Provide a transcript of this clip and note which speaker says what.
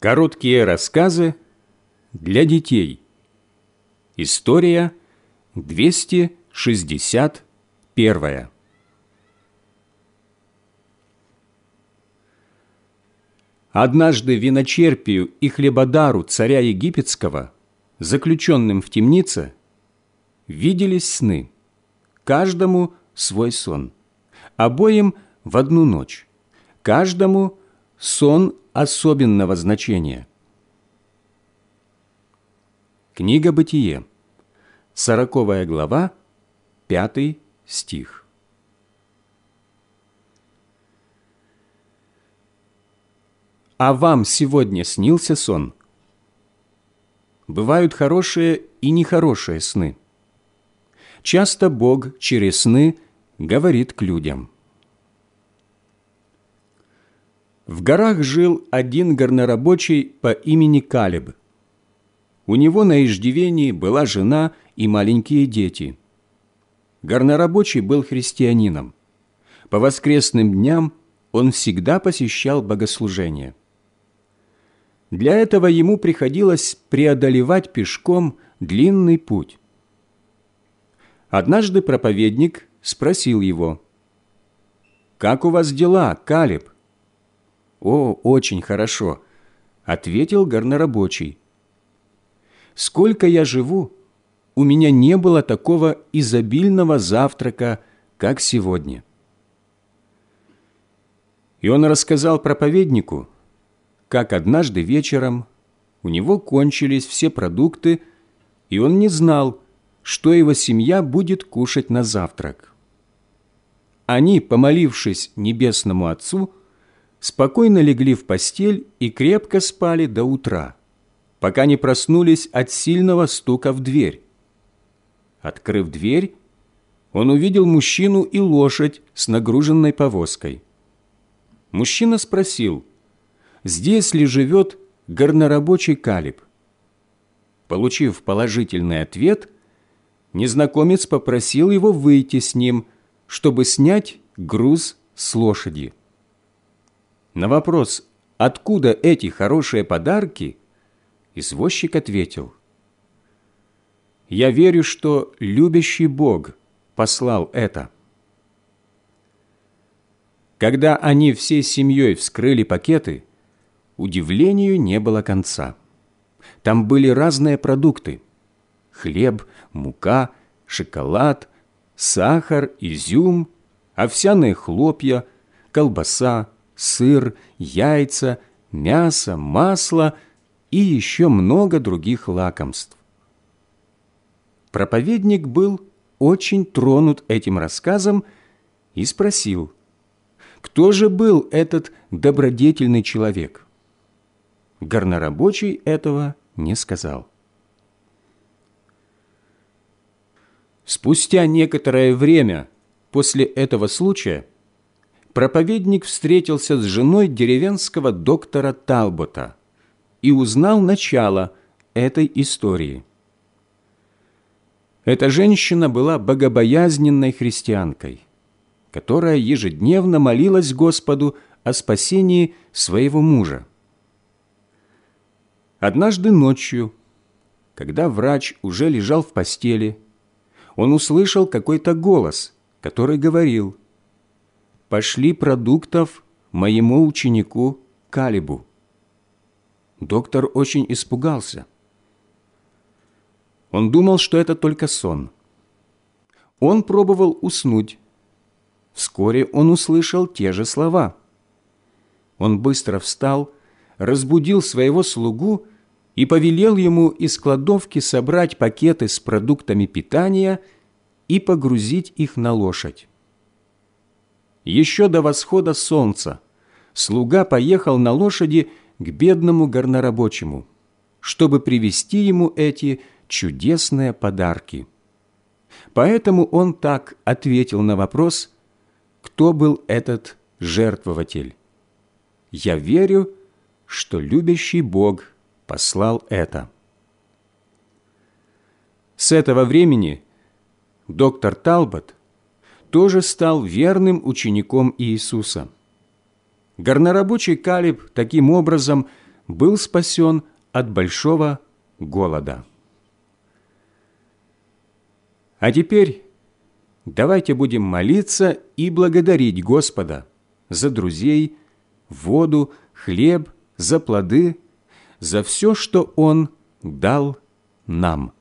Speaker 1: Короткие рассказы для детей. История 261. Однажды виночерпию и хлебодару царя египетского, заключенным в темнице, виделись сны, каждому свой сон, обоим в одну ночь, каждому сон особенного значения. Книга Бытие, сороковая глава, пятый стих. А вам сегодня снился сон? Бывают хорошие и нехорошие сны. Часто Бог через сны говорит к людям – В горах жил один горнорабочий по имени Калеб. У него на иждивении была жена и маленькие дети. Горнорабочий был христианином. По воскресным дням он всегда посещал богослужение. Для этого ему приходилось преодолевать пешком длинный путь. Однажды проповедник спросил его, «Как у вас дела, Калеб?» «О, очень хорошо», — ответил горнорабочий. «Сколько я живу, у меня не было такого изобильного завтрака, как сегодня». И он рассказал проповеднику, как однажды вечером у него кончились все продукты, и он не знал, что его семья будет кушать на завтрак. Они, помолившись Небесному Отцу, спокойно легли в постель и крепко спали до утра, пока не проснулись от сильного стука в дверь. Открыв дверь, он увидел мужчину и лошадь с нагруженной повозкой. Мужчина спросил, здесь ли живет горнорабочий Калиб. Получив положительный ответ, незнакомец попросил его выйти с ним, чтобы снять груз с лошади. На вопрос, откуда эти хорошие подарки, извозчик ответил, «Я верю, что любящий Бог послал это». Когда они всей семьей вскрыли пакеты, удивлению не было конца. Там были разные продукты – хлеб, мука, шоколад, сахар, изюм, овсяные хлопья, колбаса, сыр, яйца, мясо, масло и еще много других лакомств. Проповедник был очень тронут этим рассказом и спросил, кто же был этот добродетельный человек? Горнорабочий этого не сказал. Спустя некоторое время после этого случая проповедник встретился с женой деревенского доктора Талбота и узнал начало этой истории. Эта женщина была богобоязненной христианкой, которая ежедневно молилась Господу о спасении своего мужа. Однажды ночью, когда врач уже лежал в постели, он услышал какой-то голос, который говорил – пошли продуктов моему ученику Калибу. Доктор очень испугался. Он думал, что это только сон. Он пробовал уснуть. Вскоре он услышал те же слова. Он быстро встал, разбудил своего слугу и повелел ему из кладовки собрать пакеты с продуктами питания и погрузить их на лошадь. Еще до восхода солнца слуга поехал на лошади к бедному горнорабочему, чтобы привезти ему эти чудесные подарки. Поэтому он так ответил на вопрос, кто был этот жертвователь. «Я верю, что любящий Бог послал это». С этого времени доктор Талбот тоже стал верным учеником Иисуса. Горнорабочий Калиб таким образом был спасен от большого голода. А теперь давайте будем молиться и благодарить Господа за друзей, воду, хлеб, за плоды, за все, что Он дал нам.